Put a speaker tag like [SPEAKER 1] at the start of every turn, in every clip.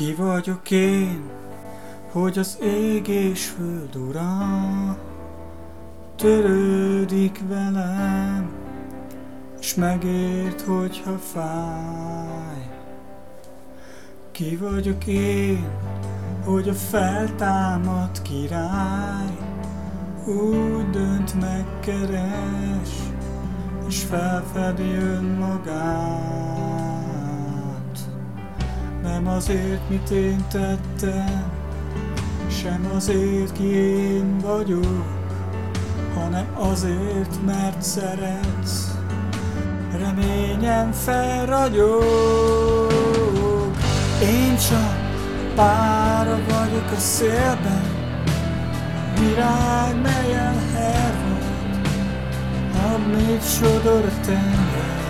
[SPEAKER 1] Ki vagyok én, hogy az ég és föld ura törődik velem, és megért, hogyha fáj. Ki vagyok én, hogy a feltámadt király úgy dönt megkeres, és felfedi önmagát. Nem azért, mit én tettem, sem azért, ki én vagyok, hanem azért, mert szeretsz. Reményem felragyog, én csak pára vagyok a szélben, virág, melyen hervad, amit sodor a tenger.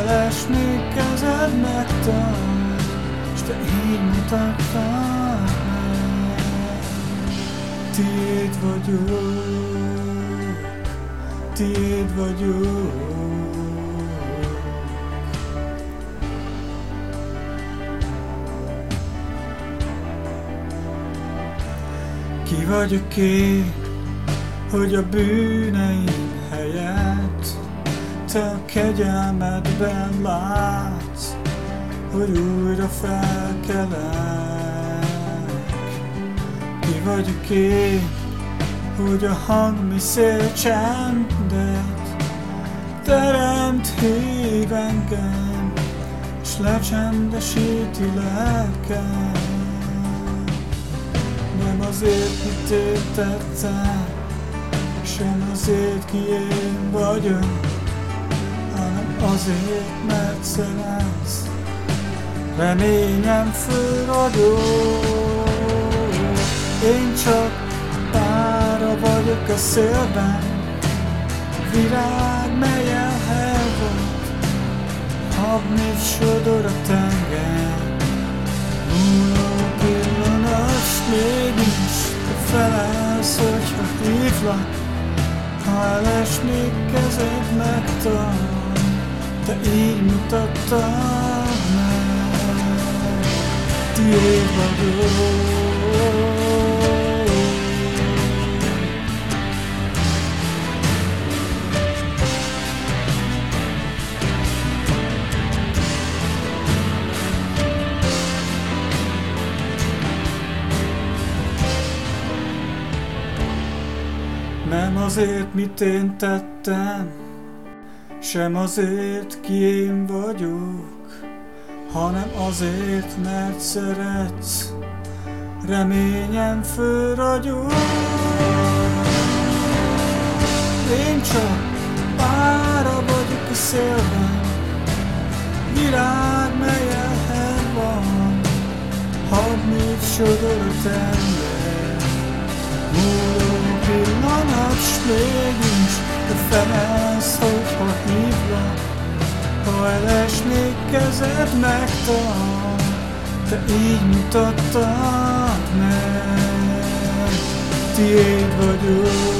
[SPEAKER 1] Ha elesnék kezed megtart, s te így mutattad meg. Tiéd vagyok, tiéd vagyok. Ki vagyok én, hogy a bűneim helyett te kegyelmedben látsz, hogy újra felkelek. Ki vagyok én, hogy a hang mi szél csendet teremt hív engem, s lecsendesíti lelkem. Nem azért, mit én tettem, sem azért, ki én vagyok, azért, mert szeretsz. Reményem fölragyog, én csak pára vagyok a szélben, virág, mely elhervadt, habnit sodor a tenger. Múló pillanat, mégis te felelsz, hogyha hívlak, ha elesnék kezed megtart, te így mutattad meg, tiéd. Nem azért, mit én tettem, sem azért, ki én vagyok, hanem azért, mert szeretsz, reményem fölragyog. Én csak pára vagyok a szélben, virág, mely van, hadd még sodor a tenger. Múló pillanat, s mégis te hívlak, ha elesnék kezed megtart, te így mutattad meg, tiéd vagyok.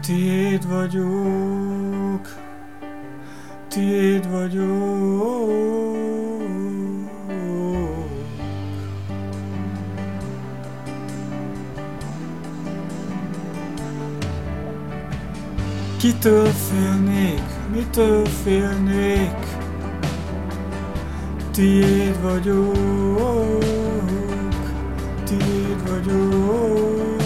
[SPEAKER 1] Tiéd vagyok, tiéd vagyok. Kitől félnék, mitől félnék? Tiéd vagyok, tiéd vagyok.